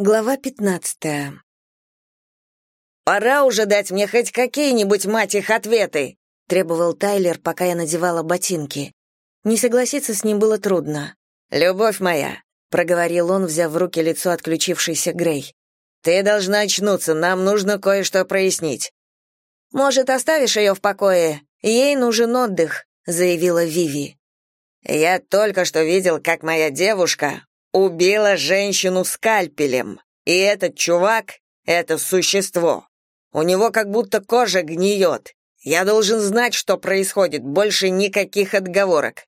Глава пятнадцатая. «Пора уже дать мне хоть какие-нибудь, мать их, ответы!» — требовал Тайлер, пока я надевала ботинки. Не согласиться с ним было трудно. «Любовь моя», — проговорил он, взяв в руки лицо отключившейся Грей. «Ты должна очнуться, нам нужно кое-что прояснить». «Может, оставишь ее в покое? Ей нужен отдых», — заявила Виви. «Я только что видел, как моя девушка убила женщину скальпелем, и этот чувак — это существо. У него как будто кожа гниет. Я должен знать, что происходит, больше никаких отговорок.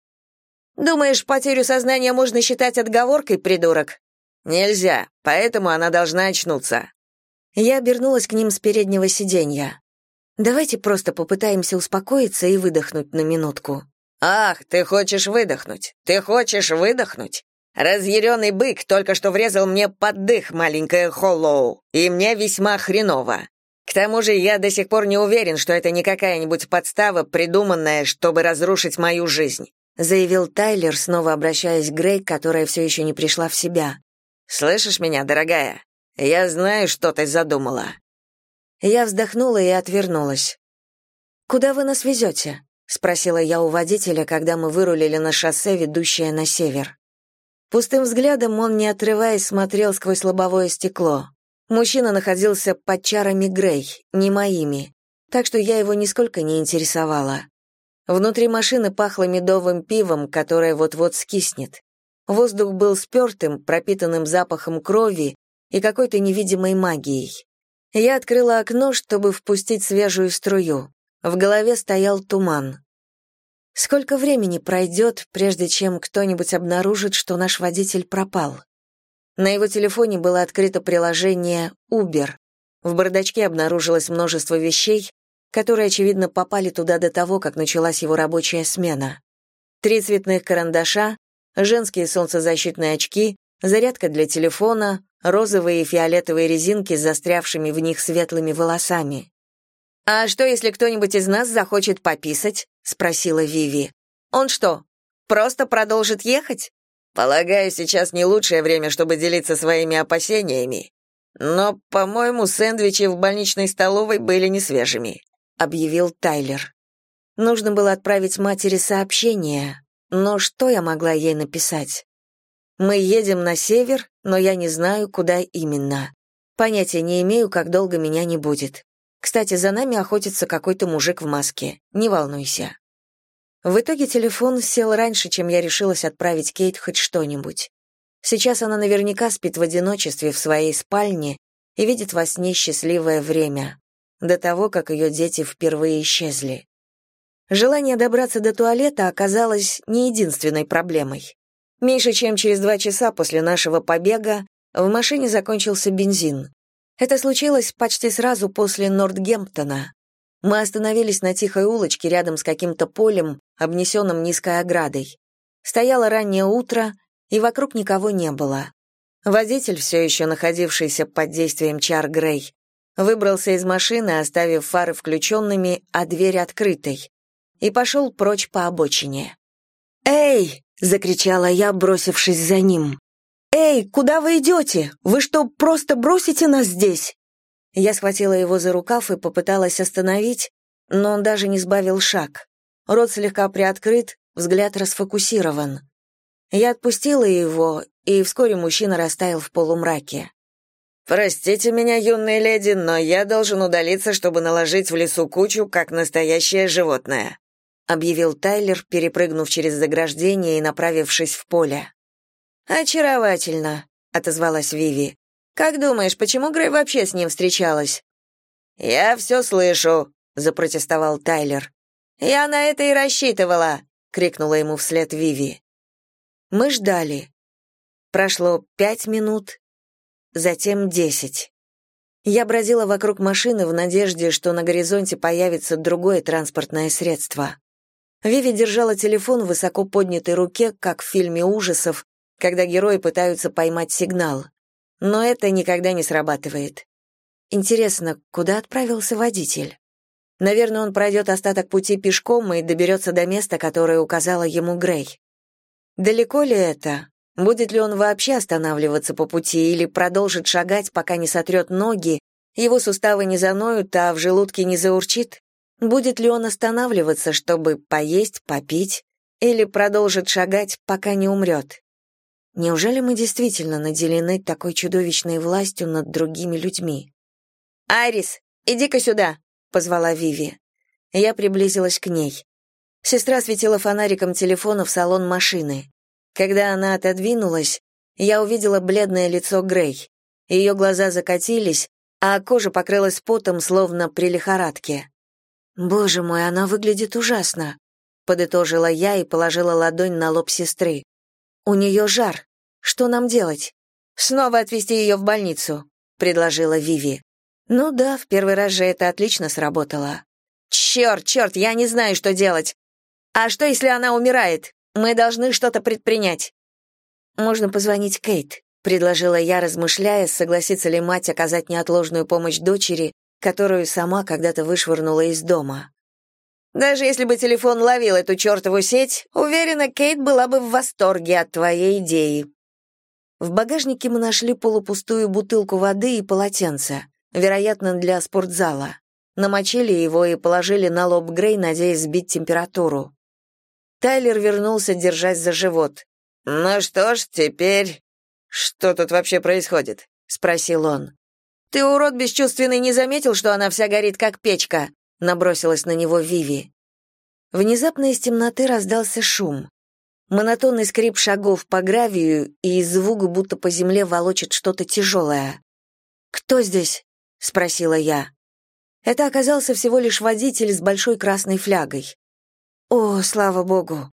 Думаешь, потерю сознания можно считать отговоркой, придурок? Нельзя, поэтому она должна очнуться. Я обернулась к ним с переднего сиденья. Давайте просто попытаемся успокоиться и выдохнуть на минутку. Ах, ты хочешь выдохнуть? Ты хочешь выдохнуть? Разъяренный бык только что врезал мне под дых, маленькая Холлоу, и мне весьма хреново. К тому же я до сих пор не уверен, что это не какая-нибудь подстава, придуманная, чтобы разрушить мою жизнь», заявил Тайлер, снова обращаясь к Грей, которая все еще не пришла в себя. «Слышишь меня, дорогая? Я знаю, что ты задумала». Я вздохнула и отвернулась. «Куда вы нас везете?» — спросила я у водителя, когда мы вырулили на шоссе, ведущее на север. Пустым взглядом он, не отрываясь, смотрел сквозь лобовое стекло. Мужчина находился под чарами Грей, не моими, так что я его нисколько не интересовала. Внутри машины пахло медовым пивом, которое вот-вот скиснет. Воздух был спертым, пропитанным запахом крови и какой-то невидимой магией. Я открыла окно, чтобы впустить свежую струю. В голове стоял туман. Сколько времени пройдет, прежде чем кто-нибудь обнаружит, что наш водитель пропал? На его телефоне было открыто приложение Uber. В бардачке обнаружилось множество вещей, которые, очевидно, попали туда до того, как началась его рабочая смена. Три цветных карандаша, женские солнцезащитные очки, зарядка для телефона, розовые и фиолетовые резинки с застрявшими в них светлыми волосами. «А что, если кто-нибудь из нас захочет пописать?» — спросила Виви. «Он что, просто продолжит ехать?» «Полагаю, сейчас не лучшее время, чтобы делиться своими опасениями. Но, по-моему, сэндвичи в больничной столовой были не свежими», — объявил Тайлер. Нужно было отправить матери сообщение, но что я могла ей написать? Мы едем на север, но я не знаю, куда именно. Понятия не имею, как долго меня не будет. Кстати, за нами охотится какой-то мужик в маске. Не волнуйся. В итоге телефон сел раньше, чем я решилась отправить Кейт хоть что-нибудь. Сейчас она наверняка спит в одиночестве в своей спальне и видит во сне счастливое время, до того, как ее дети впервые исчезли. Желание добраться до туалета оказалось не единственной проблемой. Меньше чем через два часа после нашего побега в машине закончился бензин. Это случилось почти сразу после Нортгемптона. Мы остановились на тихой улочке рядом с каким-то полем, обнесенным низкой оградой. Стояло раннее утро, и вокруг никого не было. Водитель, все еще находившийся под действием чар Грей, выбрался из машины, оставив фары включенными, а дверь открытой, и пошел прочь по обочине. «Эй!» — закричала я, бросившись за ним. «Эй, куда вы идете? Вы что, просто бросите нас здесь?» Я схватила его за рукав и попыталась остановить, но он даже не сбавил шаг. Рот слегка приоткрыт, взгляд расфокусирован. Я отпустила его, и вскоре мужчина растаял в полумраке. «Простите меня, юная леди, но я должен удалиться, чтобы наложить в лесу кучу, как настоящее животное», объявил Тайлер, перепрыгнув через заграждение и направившись в поле. «Очаровательно», — отозвалась Виви. «Как думаешь, почему Грей вообще с ним встречалась?» «Я все слышу», — запротестовал Тайлер. «Я на это и рассчитывала», — крикнула ему вслед Виви. Мы ждали. Прошло пять минут, затем десять. Я бродила вокруг машины в надежде, что на горизонте появится другое транспортное средство. Виви держала телефон в высоко поднятой руке, как в фильме ужасов, когда герои пытаются поймать сигнал. Но это никогда не срабатывает. Интересно, куда отправился водитель? Наверное, он пройдет остаток пути пешком и доберется до места, которое указала ему Грей. Далеко ли это? Будет ли он вообще останавливаться по пути или продолжит шагать, пока не сотрет ноги, его суставы не заноют, а в желудке не заурчит? Будет ли он останавливаться, чтобы поесть, попить, или продолжит шагать, пока не умрет? Неужели мы действительно наделены такой чудовищной властью над другими людьми? «Айрис, иди-ка сюда!» — позвала Виви. Я приблизилась к ней. Сестра светила фонариком телефона в салон машины. Когда она отодвинулась, я увидела бледное лицо Грей. Ее глаза закатились, а кожа покрылась потом, словно при лихорадке. «Боже мой, она выглядит ужасно», — подытожила я и положила ладонь на лоб сестры. «У нее жар. Что нам делать?» «Снова отвезти ее в больницу», — предложила Виви. «Ну да, в первый раз же это отлично сработало». «Черт, черт, я не знаю, что делать. А что, если она умирает? Мы должны что-то предпринять». «Можно позвонить Кейт», — предложила я, размышляя, согласится ли мать оказать неотложную помощь дочери, которую сама когда-то вышвырнула из дома. Даже если бы телефон ловил эту чертову сеть, уверена, Кейт была бы в восторге от твоей идеи. В багажнике мы нашли полупустую бутылку воды и полотенце, вероятно, для спортзала. Намочили его и положили на лоб Грей, надеясь сбить температуру. Тайлер вернулся, держась за живот. «Ну что ж, теперь...» «Что тут вообще происходит?» — спросил он. «Ты, урод бесчувственный, не заметил, что она вся горит, как печка?» — набросилась на него Виви. Внезапно из темноты раздался шум. Монотонный скрип шагов по гравию и звук, будто по земле волочит что-то тяжелое. «Кто здесь?» — спросила я. Это оказался всего лишь водитель с большой красной флягой. «О, слава богу!»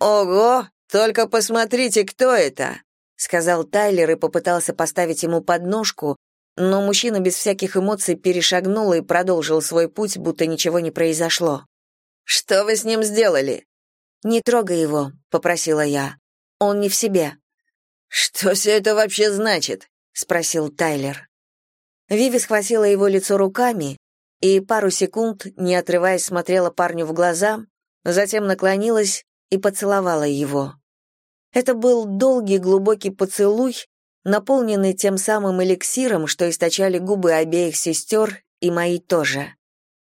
«Ого! Только посмотрите, кто это!» — сказал Тайлер и попытался поставить ему подножку, но мужчина без всяких эмоций перешагнул и продолжил свой путь, будто ничего не произошло. «Что вы с ним сделали?» «Не трогай его», — попросила я. «Он не в себе». «Что все это вообще значит?» — спросил Тайлер. Виви схватила его лицо руками и пару секунд, не отрываясь, смотрела парню в глаза, затем наклонилась и поцеловала его. Это был долгий глубокий поцелуй, наполненный тем самым эликсиром, что источали губы обеих сестер, и мои тоже.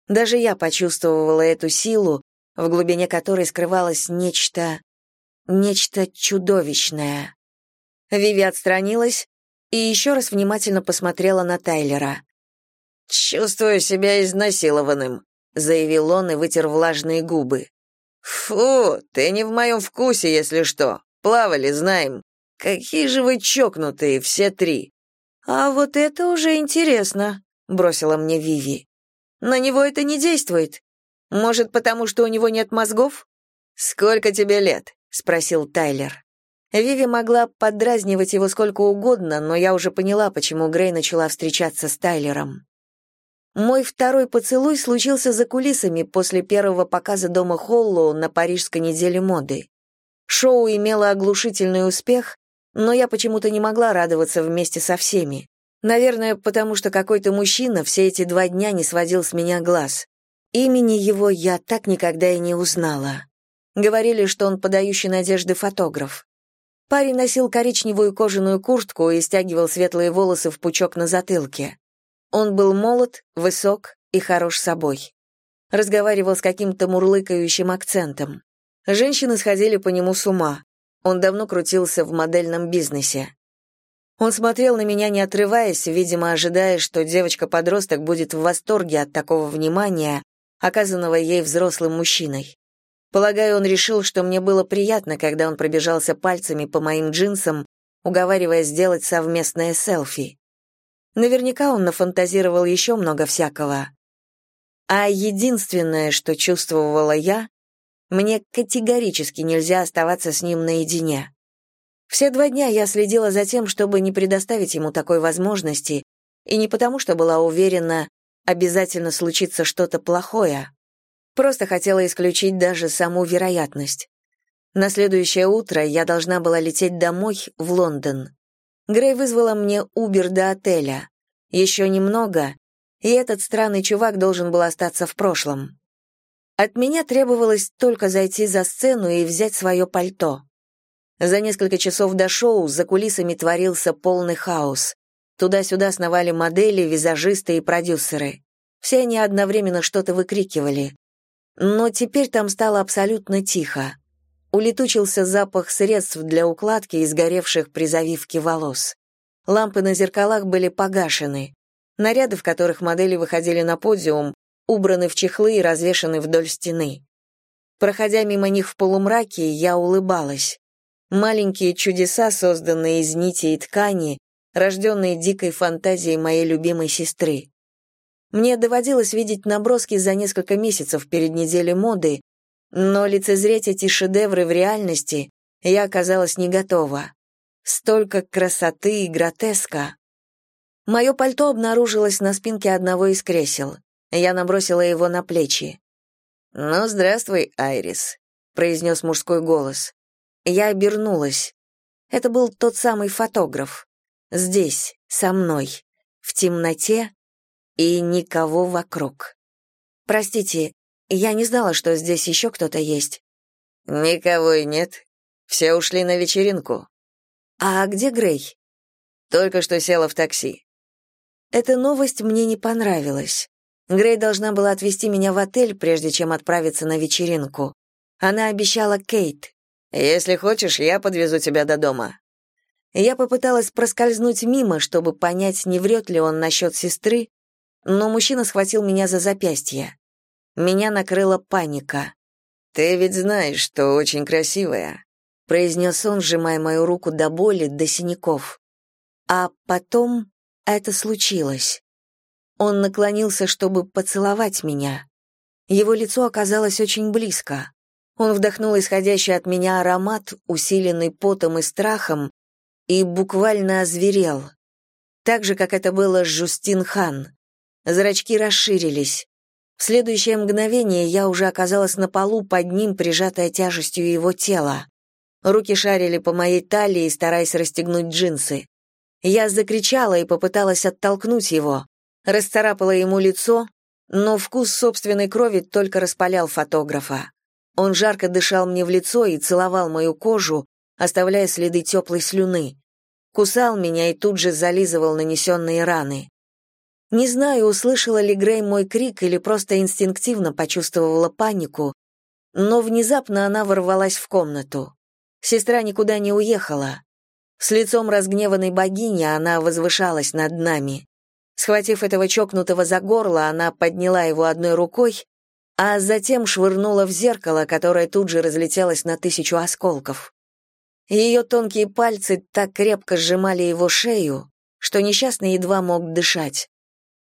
Даже я почувствовала эту силу, в глубине которой скрывалось нечто... нечто чудовищное. Виви отстранилась и еще раз внимательно посмотрела на Тайлера. «Чувствую себя изнасилованным», — заявил он и вытер влажные губы. «Фу, ты не в моем вкусе, если что. Плавали, знаем. Какие же вы чокнутые, все три. А вот это уже интересно, бросила мне Виви. На него это не действует. Может, потому что у него нет мозгов? Сколько тебе лет? спросил Тайлер. Виви могла подразнивать его сколько угодно, но я уже поняла, почему Грей начала встречаться с Тайлером. Мой второй поцелуй случился за кулисами после первого показа дома Холлоу на Парижской неделе моды. Шоу имело оглушительный успех, но я почему-то не могла радоваться вместе со всеми. Наверное, потому что какой-то мужчина все эти два дня не сводил с меня глаз. Имени его я так никогда и не узнала. Говорили, что он подающий надежды фотограф. Парень носил коричневую кожаную куртку и стягивал светлые волосы в пучок на затылке. Он был молод, высок и хорош собой. Разговаривал с каким-то мурлыкающим акцентом. Женщины сходили по нему с ума. Он давно крутился в модельном бизнесе. Он смотрел на меня, не отрываясь, видимо, ожидая, что девочка-подросток будет в восторге от такого внимания, оказанного ей взрослым мужчиной. Полагаю, он решил, что мне было приятно, когда он пробежался пальцами по моим джинсам, уговаривая сделать совместное селфи. Наверняка он нафантазировал еще много всякого. А единственное, что чувствовала я, мне категорически нельзя оставаться с ним наедине. Все два дня я следила за тем, чтобы не предоставить ему такой возможности, и не потому, что была уверена, обязательно случится что-то плохое. Просто хотела исключить даже саму вероятность. На следующее утро я должна была лететь домой, в Лондон. Грей вызвала мне Убер до отеля. Еще немного, и этот странный чувак должен был остаться в прошлом. От меня требовалось только зайти за сцену и взять свое пальто. За несколько часов до шоу за кулисами творился полный хаос. Туда-сюда сновали модели, визажисты и продюсеры. Все они одновременно что-то выкрикивали. Но теперь там стало абсолютно тихо. Улетучился запах средств для укладки и сгоревших при завивке волос. Лампы на зеркалах были погашены. Наряды, в которых модели выходили на подиум, убраны в чехлы и развешаны вдоль стены. Проходя мимо них в полумраке, я улыбалась. Маленькие чудеса, созданные из нити и ткани, рожденные дикой фантазией моей любимой сестры. Мне доводилось видеть наброски за несколько месяцев перед неделей моды, но лицезреть эти шедевры в реальности я оказалась не готова. Столько красоты и гротеска. Мое пальто обнаружилось на спинке одного из кресел. Я набросила его на плечи. «Ну, здравствуй, Айрис», — произнес мужской голос. Я обернулась. Это был тот самый фотограф. Здесь, со мной, в темноте и никого вокруг. Простите, я не знала, что здесь еще кто-то есть. Никого и нет. Все ушли на вечеринку. А где Грей? Только что села в такси. Эта новость мне не понравилась. Грей должна была отвезти меня в отель, прежде чем отправиться на вечеринку. Она обещала Кейт. «Если хочешь, я подвезу тебя до дома». Я попыталась проскользнуть мимо, чтобы понять, не врет ли он насчет сестры, но мужчина схватил меня за запястье. Меня накрыла паника. «Ты ведь знаешь, что очень красивая», — произнес он, сжимая мою руку до боли, до синяков. А потом это случилось. Он наклонился, чтобы поцеловать меня. Его лицо оказалось очень близко. Он вдохнул исходящий от меня аромат, усиленный потом и страхом, и буквально озверел. Так же, как это было с Жустин Хан. Зрачки расширились. В следующее мгновение я уже оказалась на полу под ним, прижатая тяжестью его тела. Руки шарили по моей талии, стараясь расстегнуть джинсы. Я закричала и попыталась оттолкнуть его. Расцарапала ему лицо, но вкус собственной крови только распалял фотографа. Он жарко дышал мне в лицо и целовал мою кожу, оставляя следы теплой слюны. Кусал меня и тут же зализывал нанесенные раны. Не знаю, услышала ли Грей мой крик или просто инстинктивно почувствовала панику, но внезапно она ворвалась в комнату. Сестра никуда не уехала. С лицом разгневанной богини она возвышалась над нами. Схватив этого чокнутого за горло, она подняла его одной рукой, а затем швырнула в зеркало, которое тут же разлетелось на тысячу осколков. Ее тонкие пальцы так крепко сжимали его шею, что несчастный едва мог дышать.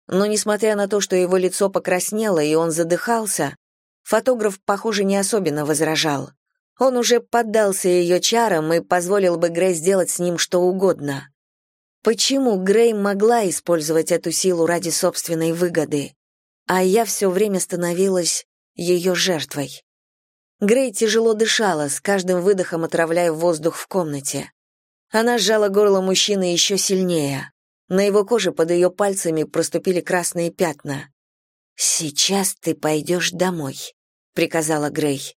Но несмотря на то, что его лицо покраснело и он задыхался, фотограф, похоже, не особенно возражал. Он уже поддался ее чарам и позволил бы Грей сделать с ним что угодно. Почему Грей могла использовать эту силу ради собственной выгоды, а я все время становилась ее жертвой? Грей тяжело дышала, с каждым выдохом отравляя воздух в комнате. Она сжала горло мужчины еще сильнее. На его коже под ее пальцами проступили красные пятна. «Сейчас ты пойдешь домой», — приказала Грей.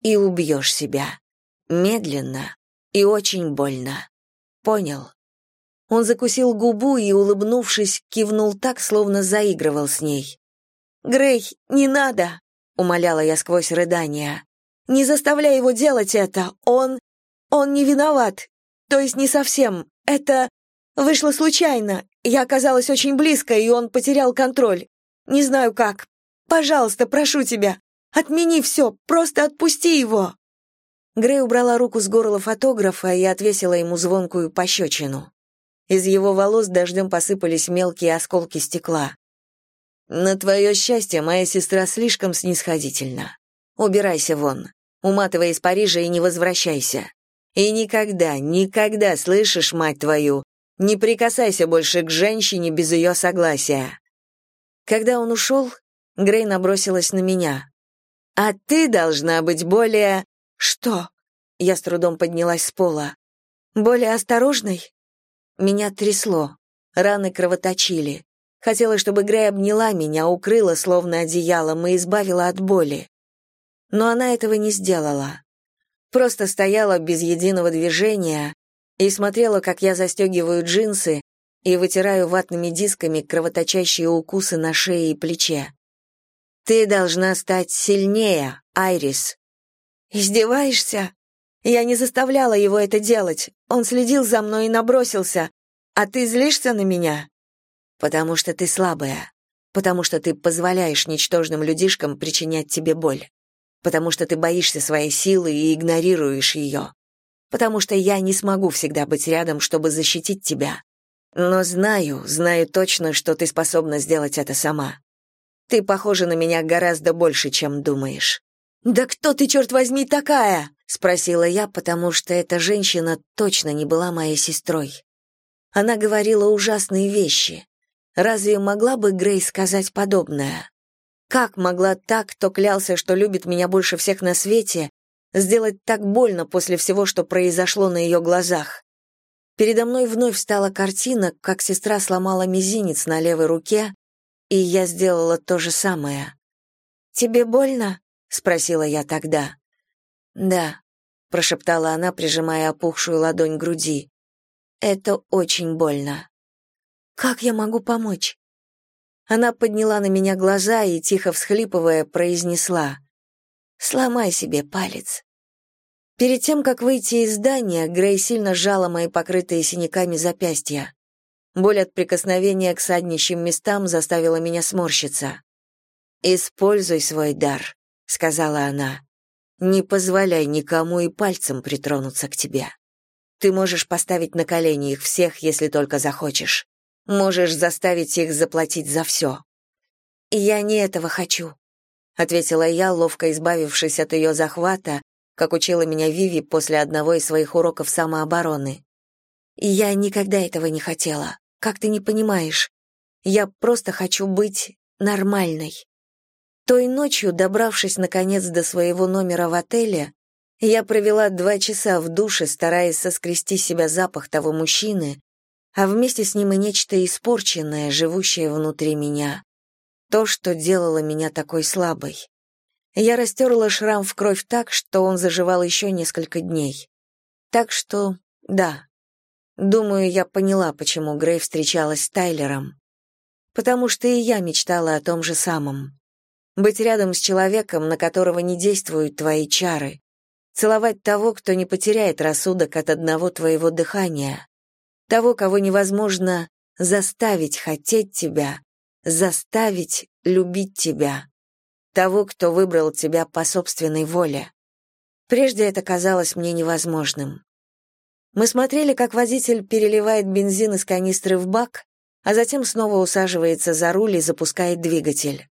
«И убьешь себя. Медленно и очень больно. Понял?» Он закусил губу и, улыбнувшись, кивнул так, словно заигрывал с ней. «Грей, не надо!» — умоляла я сквозь рыдания. «Не заставляй его делать это! Он... он не виноват! То есть не совсем. Это... Вышло случайно. Я оказалась очень близко, и он потерял контроль. Не знаю как. Пожалуйста, прошу тебя, отмени все, просто отпусти его». Грей убрала руку с горла фотографа и отвесила ему звонкую пощечину. Из его волос дождем посыпались мелкие осколки стекла. «На твое счастье, моя сестра слишком снисходительна. Убирайся вон, уматывай из Парижа и не возвращайся. И никогда, никогда, слышишь, мать твою, не прикасайся больше к женщине без ее согласия. Когда он ушел, Грей набросилась на меня. А ты должна быть более Что? Я с трудом поднялась с пола. Более осторожной? Меня трясло. Раны кровоточили. Хотела, чтобы Грей обняла меня, укрыла словно одеялом и избавила от боли. Но она этого не сделала. Просто стояла без единого движения и смотрела, как я застегиваю джинсы и вытираю ватными дисками кровоточащие укусы на шее и плече. «Ты должна стать сильнее, Айрис». «Издеваешься?» Я не заставляла его это делать. Он следил за мной и набросился. А ты злишься на меня? Потому что ты слабая. Потому что ты позволяешь ничтожным людишкам причинять тебе боль. Потому что ты боишься своей силы и игнорируешь ее. Потому что я не смогу всегда быть рядом, чтобы защитить тебя. Но знаю, знаю точно, что ты способна сделать это сама. Ты похожа на меня гораздо больше, чем думаешь. «Да кто ты, черт возьми, такая?» — спросила я, потому что эта женщина точно не была моей сестрой. Она говорила ужасные вещи. Разве могла бы Грейс сказать подобное? Как могла так, кто клялся, что любит меня больше всех на свете, сделать так больно после всего, что произошло на ее глазах? Передо мной вновь встала картина, как сестра сломала мизинец на левой руке, и я сделала то же самое. «Тебе больно?» — спросила я тогда. «Да», — прошептала она, прижимая опухшую ладонь к груди. «Это очень больно». «Как я могу помочь?» Она подняла на меня глаза и, тихо всхлипывая, произнесла. «Сломай себе палец». Перед тем, как выйти из здания, Грей сильно сжала мои покрытые синяками запястья. Боль от прикосновения к саднищим местам заставила меня сморщиться. «Используй свой дар», — сказала она. «Не позволяй никому и пальцем притронуться к тебе. Ты можешь поставить на колени их всех, если только захочешь. Можешь заставить их заплатить за все». «Я не этого хочу», — ответила я, ловко избавившись от ее захвата, как учила меня Виви после одного из своих уроков самообороны. «Я никогда этого не хотела. Как ты не понимаешь? Я просто хочу быть нормальной». Той ночью, добравшись наконец до своего номера в отеле, я провела два часа в душе, стараясь соскрести себя запах того мужчины, а вместе с ним и нечто испорченное, живущее внутри меня. То, что делало меня такой слабой. Я растерла шрам в кровь так, что он заживал еще несколько дней. Так что, да, думаю, я поняла, почему Грей встречалась с Тайлером. Потому что и я мечтала о том же самом быть рядом с человеком, на которого не действуют твои чары, целовать того, кто не потеряет рассудок от одного твоего дыхания, того, кого невозможно заставить хотеть тебя, заставить любить тебя, того, кто выбрал тебя по собственной воле. Прежде это казалось мне невозможным. Мы смотрели, как водитель переливает бензин из канистры в бак, а затем снова усаживается за руль и запускает двигатель.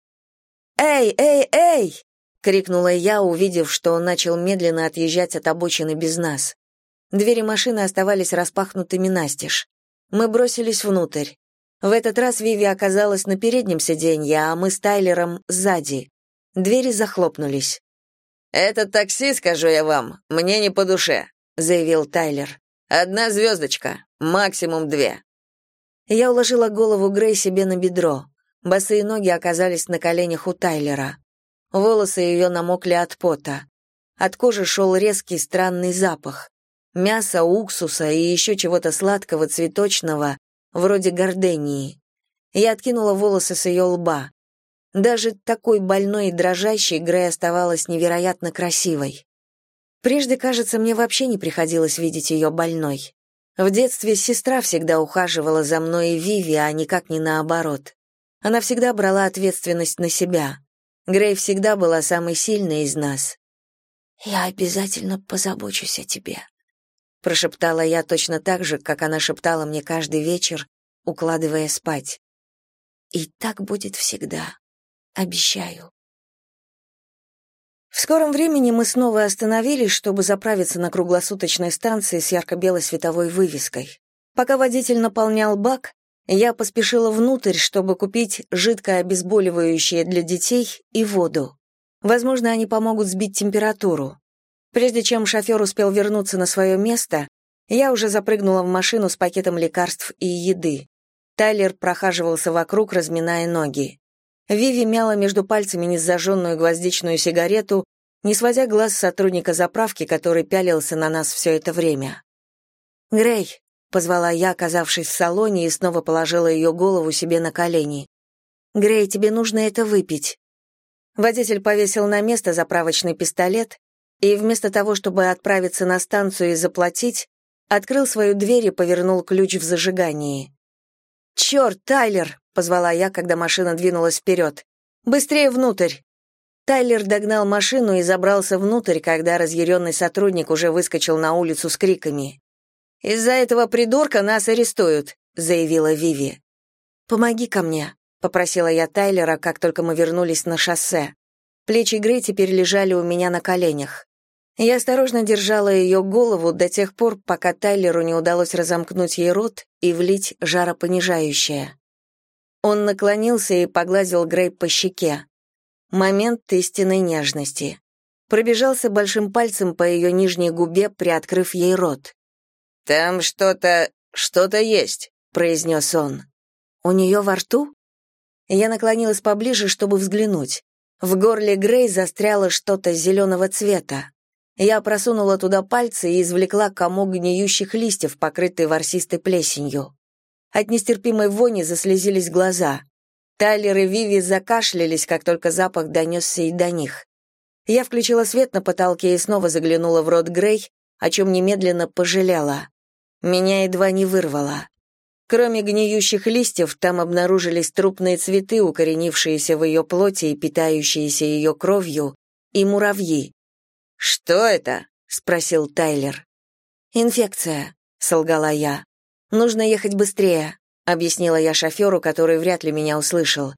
«Эй, эй, эй!» — крикнула я, увидев, что он начал медленно отъезжать от обочины без нас. Двери машины оставались распахнутыми настежь. Мы бросились внутрь. В этот раз Виви оказалась на переднем сиденье, а мы с Тайлером сзади. Двери захлопнулись. «Это такси, скажу я вам, мне не по душе», — заявил Тайлер. «Одна звездочка, максимум две». Я уложила голову Грей себе на бедро. Босые ноги оказались на коленях у Тайлера. Волосы ее намокли от пота. От кожи шел резкий странный запах. Мясо, уксуса и еще чего-то сладкого, цветочного, вроде гордении. Я откинула волосы с ее лба. Даже такой больной и дрожащей Грей оставалась невероятно красивой. Прежде, кажется, мне вообще не приходилось видеть ее больной. В детстве сестра всегда ухаживала за мной и Виви, а никак не наоборот. Она всегда брала ответственность на себя. Грей всегда была самой сильной из нас. «Я обязательно позабочусь о тебе», — прошептала я точно так же, как она шептала мне каждый вечер, укладывая спать. «И так будет всегда. Обещаю». В скором времени мы снова остановились, чтобы заправиться на круглосуточной станции с ярко-белой световой вывеской. Пока водитель наполнял бак, я поспешила внутрь, чтобы купить жидкое обезболивающее для детей и воду. Возможно, они помогут сбить температуру. Прежде чем шофер успел вернуться на свое место, я уже запрыгнула в машину с пакетом лекарств и еды. Тайлер прохаживался вокруг, разминая ноги. Виви мяла между пальцами незажженную гвоздичную сигарету не сводя глаз сотрудника заправки, который пялился на нас все это время. «Грей», — позвала я, оказавшись в салоне, и снова положила ее голову себе на колени. «Грей, тебе нужно это выпить». Водитель повесил на место заправочный пистолет и вместо того, чтобы отправиться на станцию и заплатить, открыл свою дверь и повернул ключ в зажигании. «Черт, Тайлер!» — позвала я, когда машина двинулась вперед. «Быстрее внутрь!» Тайлер догнал машину и забрался внутрь, когда разъяренный сотрудник уже выскочил на улицу с криками. «Из-за этого придурка нас арестуют», — заявила Виви. «Помоги ко мне», — попросила я Тайлера, как только мы вернулись на шоссе. Плечи Грей теперь лежали у меня на коленях. Я осторожно держала ее голову до тех пор, пока Тайлеру не удалось разомкнуть ей рот и влить жаропонижающее. Он наклонился и погладил Грей по щеке. Момент истинной нежности. Пробежался большим пальцем по ее нижней губе, приоткрыв ей рот. «Там что-то... что-то есть», — произнес он. «У нее во рту?» Я наклонилась поближе, чтобы взглянуть. В горле Грей застряло что-то зеленого цвета. Я просунула туда пальцы и извлекла комок гниющих листьев, покрытый ворсистой плесенью. От нестерпимой вони заслезились глаза. Тайлер и Виви закашлялись, как только запах донесся и до них. Я включила свет на потолке и снова заглянула в рот Грей, о чем немедленно пожалела. Меня едва не вырвало. Кроме гниющих листьев, там обнаружились трупные цветы, укоренившиеся в ее плоти и питающиеся ее кровью, и муравьи. «Что это?» — спросил Тайлер. «Инфекция», — солгала я. «Нужно ехать быстрее», — объяснила я шоферу, который вряд ли меня услышал.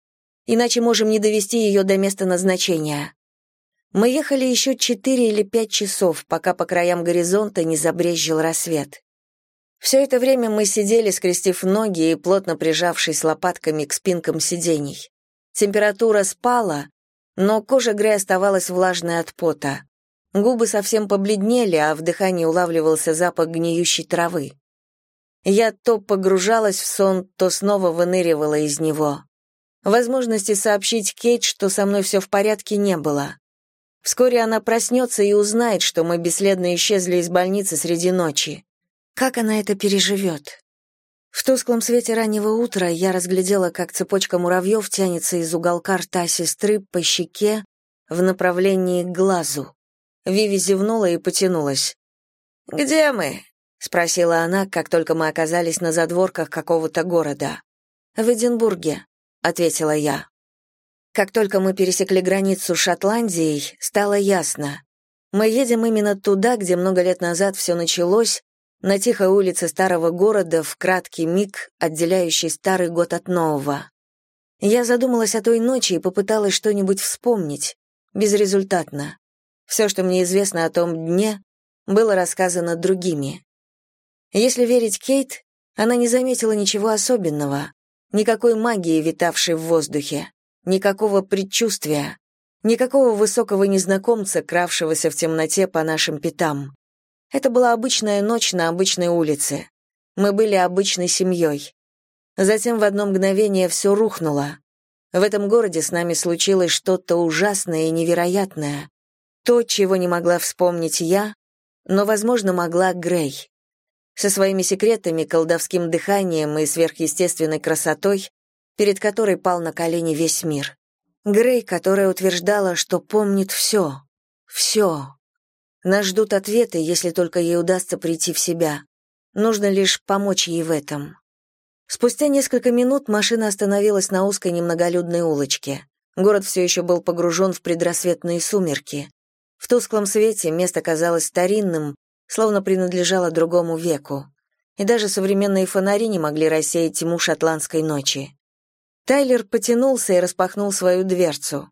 «Иначе можем не довести ее до места назначения». Мы ехали еще четыре или пять часов, пока по краям горизонта не забрезжил рассвет. Все это время мы сидели, скрестив ноги и плотно прижавшись лопатками к спинкам сидений. Температура спала, но кожа Грей оставалась влажной от пота. Губы совсем побледнели, а в дыхании улавливался запах гниющей травы. Я то погружалась в сон, то снова выныривала из него. Возможности сообщить Кейт, что со мной все в порядке, не было. Вскоре она проснется и узнает, что мы бесследно исчезли из больницы среди ночи. Как она это переживет? В тусклом свете раннего утра я разглядела, как цепочка муравьев тянется из уголка рта сестры по щеке в направлении к глазу. Виви зевнула и потянулась. «Где мы?» — спросила она, как только мы оказались на задворках какого-то города. «В Эдинбурге», — ответила я. Как только мы пересекли границу с Шотландией, стало ясно. Мы едем именно туда, где много лет назад все началось, на тихой улице старого города в краткий миг, отделяющий старый год от нового. Я задумалась о той ночи и попыталась что-нибудь вспомнить. Безрезультатно. Все, что мне известно о том дне, было рассказано другими. Если верить Кейт, она не заметила ничего особенного, никакой магии, витавшей в воздухе, никакого предчувствия, никакого высокого незнакомца, кравшегося в темноте по нашим пятам. Это была обычная ночь на обычной улице. Мы были обычной семьей. Затем в одно мгновение все рухнуло. В этом городе с нами случилось что-то ужасное и невероятное. То, чего не могла вспомнить я, но, возможно, могла Грей. Со своими секретами, колдовским дыханием и сверхъестественной красотой, перед которой пал на колени весь мир. Грей, которая утверждала, что помнит все. Все. Нас ждут ответы, если только ей удастся прийти в себя. Нужно лишь помочь ей в этом. Спустя несколько минут машина остановилась на узкой немноголюдной улочке. Город все еще был погружен в предрассветные сумерки. В тусклом свете место казалось старинным, словно принадлежало другому веку. И даже современные фонари не могли рассеять тьму шотландской ночи. Тайлер потянулся и распахнул свою дверцу.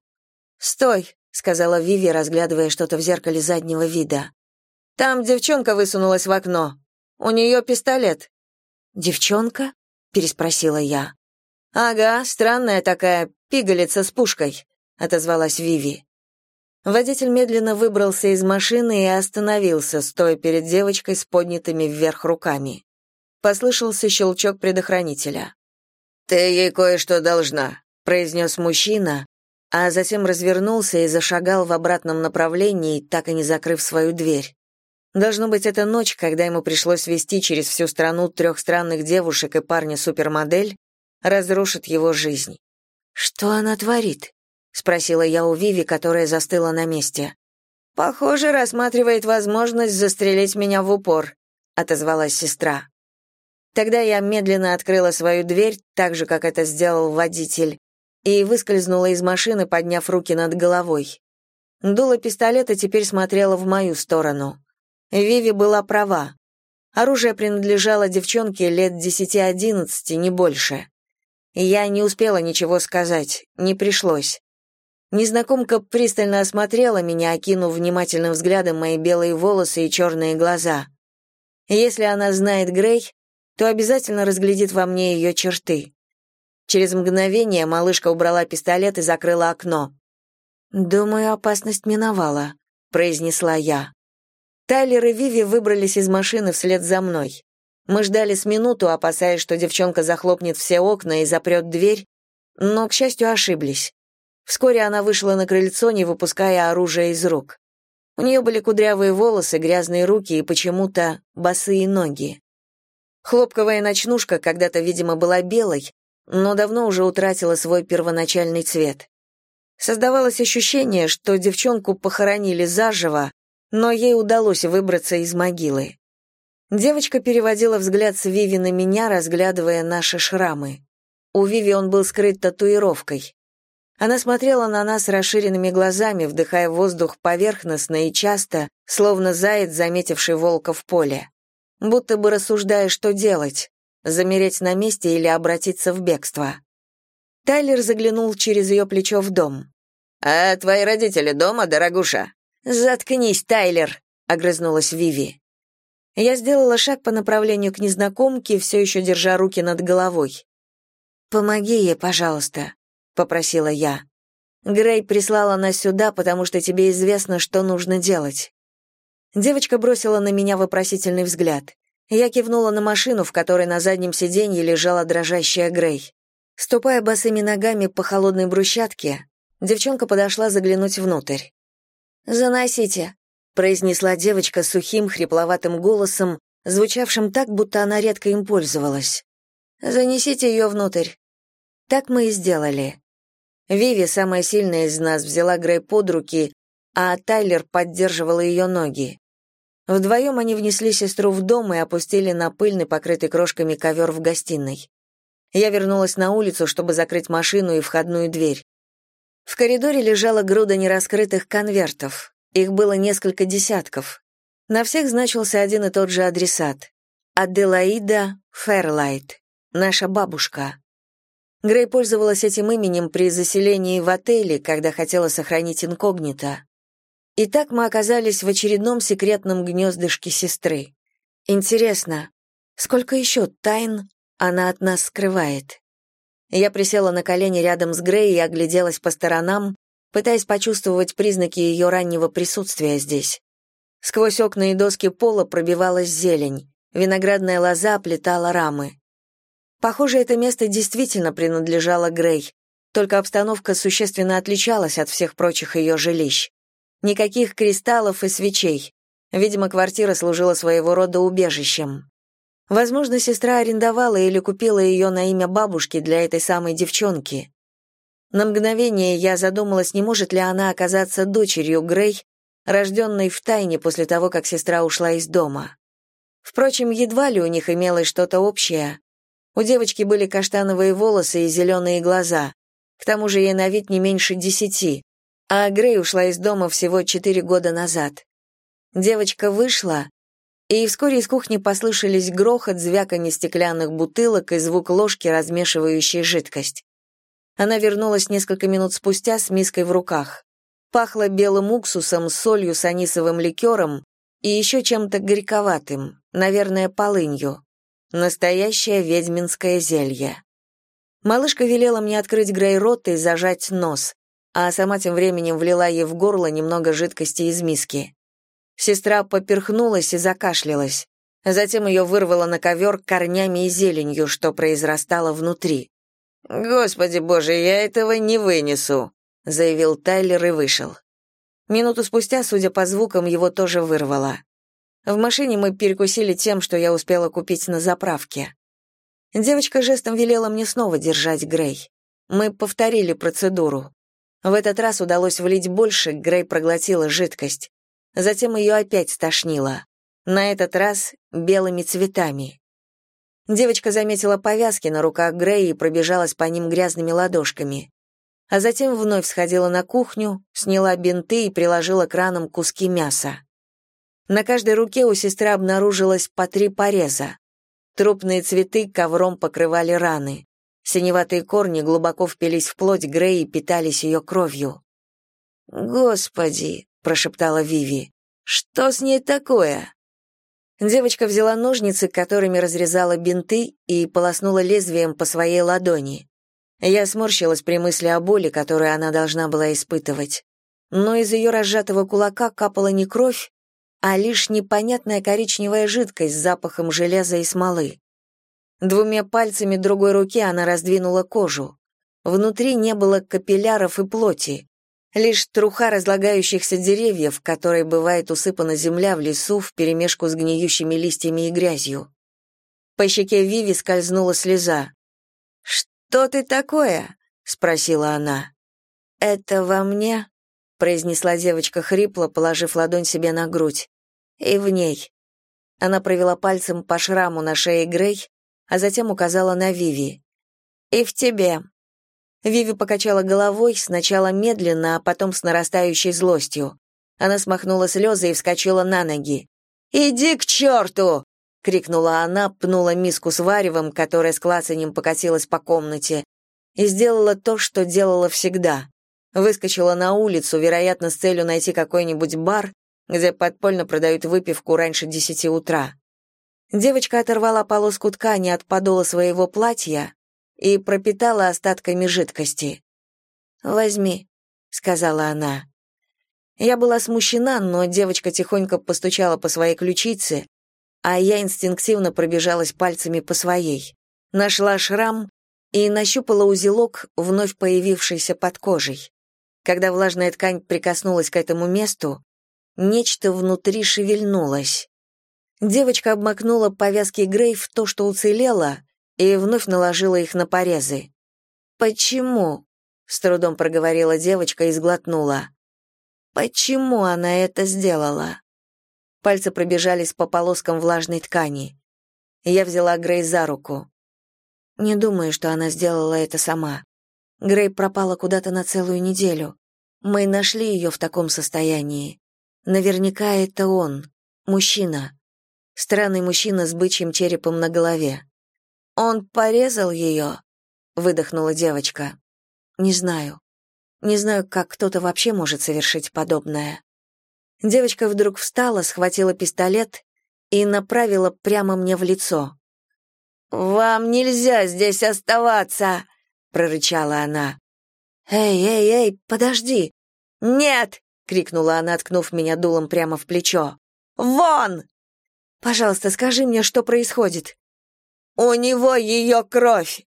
«Стой!» — сказала Виви, разглядывая что-то в зеркале заднего вида. «Там девчонка высунулась в окно. У нее пистолет». «Девчонка?» — переспросила я. «Ага, странная такая, пигалица с пушкой», — отозвалась Виви. Водитель медленно выбрался из машины и остановился, стоя перед девочкой с поднятыми вверх руками. Послышался щелчок предохранителя. «Ты ей кое-что должна», — произнес мужчина, а затем развернулся и зашагал в обратном направлении, так и не закрыв свою дверь. Должно быть, эта ночь, когда ему пришлось вести через всю страну трех странных девушек и парня-супермодель, разрушит его жизнь. «Что она творит?» — спросила я у Виви, которая застыла на месте. «Похоже, рассматривает возможность застрелить меня в упор», — отозвалась сестра. Тогда я медленно открыла свою дверь, так же, как это сделал водитель, и выскользнула из машины, подняв руки над головой. Дуло пистолета теперь смотрело в мою сторону. Виви была права. Оружие принадлежало девчонке лет десяти-одиннадцати, не больше. Я не успела ничего сказать, не пришлось. Незнакомка пристально осмотрела меня, окинув внимательным взглядом мои белые волосы и черные глаза. Если она знает Грей, то обязательно разглядит во мне ее черты. Через мгновение малышка убрала пистолет и закрыла окно. «Думаю, опасность миновала», — произнесла я. Тайлер и Виви выбрались из машины вслед за мной. Мы ждали с минуту, опасаясь, что девчонка захлопнет все окна и запрет дверь, но, к счастью, ошиблись. Вскоре она вышла на крыльцо, не выпуская оружия из рук. У нее были кудрявые волосы, грязные руки и почему-то босые ноги. Хлопковая ночнушка когда-то, видимо, была белой, но давно уже утратила свой первоначальный цвет. Создавалось ощущение, что девчонку похоронили заживо, но ей удалось выбраться из могилы. Девочка переводила взгляд с Виви на меня, разглядывая наши шрамы. У Виви он был скрыт татуировкой. Она смотрела на нас расширенными глазами, вдыхая воздух поверхностно и часто, словно заяц, заметивший волка в поле. Будто бы рассуждая, что делать — замереть на месте или обратиться в бегство. Тайлер заглянул через ее плечо в дом. «А твои родители дома, дорогуша?» «Заткнись, Тайлер!» — огрызнулась Виви. Я сделала шаг по направлению к незнакомке, все еще держа руки над головой. «Помоги ей, пожалуйста», — попросила я. «Грей прислала нас сюда, потому что тебе известно, что нужно делать». Девочка бросила на меня вопросительный взгляд. Я кивнула на машину, в которой на заднем сиденье лежала дрожащая Грей. Ступая босыми ногами по холодной брусчатке, девчонка подошла заглянуть внутрь. «Заносите», произнесла девочка сухим, хрипловатым голосом, звучавшим так, будто она редко им пользовалась. «Занесите ее внутрь». Так мы и сделали. Виви, самая сильная из нас, взяла Грей под руки, а Тайлер поддерживала ее ноги. Вдвоем они внесли сестру в дом и опустили на пыльный, покрытый крошками ковер в гостиной. Я вернулась на улицу, чтобы закрыть машину и входную дверь. В коридоре лежала груда нераскрытых конвертов. Их было несколько десятков. На всех значился один и тот же адресат. Аделаида Ферлайт, наша бабушка. Грей пользовалась этим именем при заселении в отеле, когда хотела сохранить инкогнито. И так мы оказались в очередном секретном гнездышке сестры. Интересно, сколько еще тайн она от нас скрывает? Я присела на колени рядом с Грей и огляделась по сторонам, пытаясь почувствовать признаки ее раннего присутствия здесь. Сквозь окна и доски пола пробивалась зелень, виноградная лоза оплетала рамы. Похоже, это место действительно принадлежало Грей, только обстановка существенно отличалась от всех прочих ее жилищ. Никаких кристаллов и свечей. Видимо, квартира служила своего рода убежищем. Возможно, сестра арендовала или купила ее на имя бабушки для этой самой девчонки. На мгновение я задумалась, не может ли она оказаться дочерью Грей, рожденной в тайне после того, как сестра ушла из дома. Впрочем, едва ли у них имелось что-то общее. У девочки были каштановые волосы и зеленые глаза. К тому же ей на вид не меньше десяти, а Грей ушла из дома всего четыре года назад. Девочка вышла, и вскоре из кухни послышались грохот, звяканье стеклянных бутылок и звук ложки, размешивающей жидкость. Она вернулась несколько минут спустя с миской в руках. Пахло белым уксусом, солью с анисовым ликером и еще чем-то горьковатым, наверное, полынью. Настоящее ведьминское зелье. Малышка велела мне открыть Грей рот и зажать нос, а сама тем временем влила ей в горло немного жидкости из миски. Сестра поперхнулась и закашлялась. Затем ее вырвало на ковер корнями и зеленью, что произрастало внутри. «Господи боже, я этого не вынесу!» — заявил Тайлер и вышел. Минуту спустя, судя по звукам, его тоже вырвало. В машине мы перекусили тем, что я успела купить на заправке. Девочка жестом велела мне снова держать Грей. Мы повторили процедуру. В этот раз удалось влить больше, Грей проглотила жидкость. Затем ее опять стошнило. На этот раз белыми цветами. Девочка заметила повязки на руках Грей и пробежалась по ним грязными ладошками. А затем вновь сходила на кухню, сняла бинты и приложила к ранам куски мяса. На каждой руке у сестры обнаружилось по три пореза. Трупные цветы ковром покрывали раны. Синеватые корни глубоко впились в плоть Грей и питались ее кровью. «Господи!» — прошептала Виви. «Что с ней такое?» Девочка взяла ножницы, которыми разрезала бинты, и полоснула лезвием по своей ладони. Я сморщилась при мысли о боли, которую она должна была испытывать. Но из ее разжатого кулака капала не кровь, а лишь непонятная коричневая жидкость с запахом железа и смолы. Двумя пальцами другой руки она раздвинула кожу. Внутри не было капилляров и плоти, лишь труха разлагающихся деревьев, которой бывает усыпана земля в лесу вперемешку с гниющими листьями и грязью. По щеке Виви скользнула слеза. «Что ты такое?» — спросила она. «Это во мне?» — произнесла девочка хрипло, положив ладонь себе на грудь. «И в ней». Она провела пальцем по шраму на шее Грей, а затем указала на Виви. «И в тебе. Виви покачала головой, сначала медленно, а потом с нарастающей злостью. Она смахнула слезы и вскочила на ноги. «Иди к черту!» — крикнула она, пнула миску с варевом, которая с клацанем покатилась по комнате, и сделала то, что делала всегда. Выскочила на улицу, вероятно, с целью найти какой-нибудь бар, где подпольно продают выпивку раньше десяти утра. Девочка оторвала полоску ткани от подола своего платья, и пропитала остатками жидкости. «Возьми», — сказала она. Я была смущена, но девочка тихонько постучала по своей ключице, а я инстинктивно пробежалась пальцами по своей. Нашла шрам и нащупала узелок, вновь появившийся под кожей. Когда влажная ткань прикоснулась к этому месту, нечто внутри шевельнулось. Девочка обмакнула повязки Грей в то, что уцелело, и вновь наложила их на порезы. «Почему?» — с трудом проговорила девочка и сглотнула. «Почему она это сделала?» Пальцы пробежались по полоскам влажной ткани. Я взяла Грей за руку. Не думаю, что она сделала это сама. Грей пропала куда-то на целую неделю. Мы нашли ее в таком состоянии. Наверняка это он, мужчина. Странный мужчина с бычьим черепом на голове. «Он порезал ее?» — выдохнула девочка. «Не знаю. Не знаю, как кто-то вообще может совершить подобное». Девочка вдруг встала, схватила пистолет и направила прямо мне в лицо. «Вам нельзя здесь оставаться!» — прорычала она. «Эй, эй, эй, подожди!» «Нет!» — крикнула она, ткнув меня дулом прямо в плечо. «Вон!» «Пожалуйста, скажи мне, что происходит?» У него ее кровь!»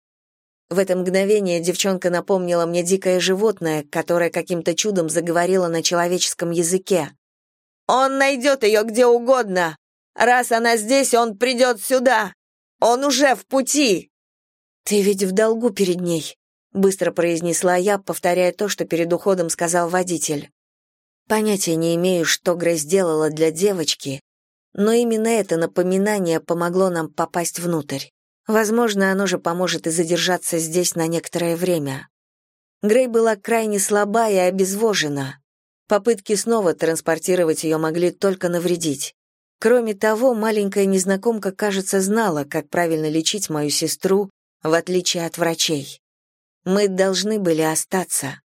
В это мгновение девчонка напомнила мне дикое животное, которое каким-то чудом заговорило на человеческом языке. «Он найдет ее где угодно! Раз она здесь, он придет сюда! Он уже в пути!» «Ты ведь в долгу перед ней», — быстро произнесла я, повторяя то, что перед уходом сказал водитель. Понятия не имею, что Грей сделала для девочки, но именно это напоминание помогло нам попасть внутрь. Возможно, оно же поможет и задержаться здесь на некоторое время. Грей была крайне слаба и обезвожена. Попытки снова транспортировать ее могли только навредить. Кроме того, маленькая незнакомка, кажется, знала, как правильно лечить мою сестру, в отличие от врачей. Мы должны были остаться.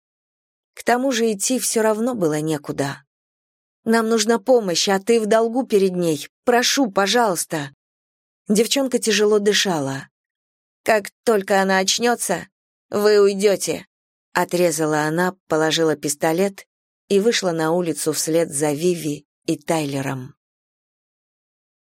К тому же идти все равно было некуда. Нам нужна помощь, а ты в долгу перед ней. Прошу, пожалуйста. Девчонка тяжело дышала. «Как только она очнется, вы уйдете», — отрезала она, положила пистолет и вышла на улицу вслед за Виви и Тайлером.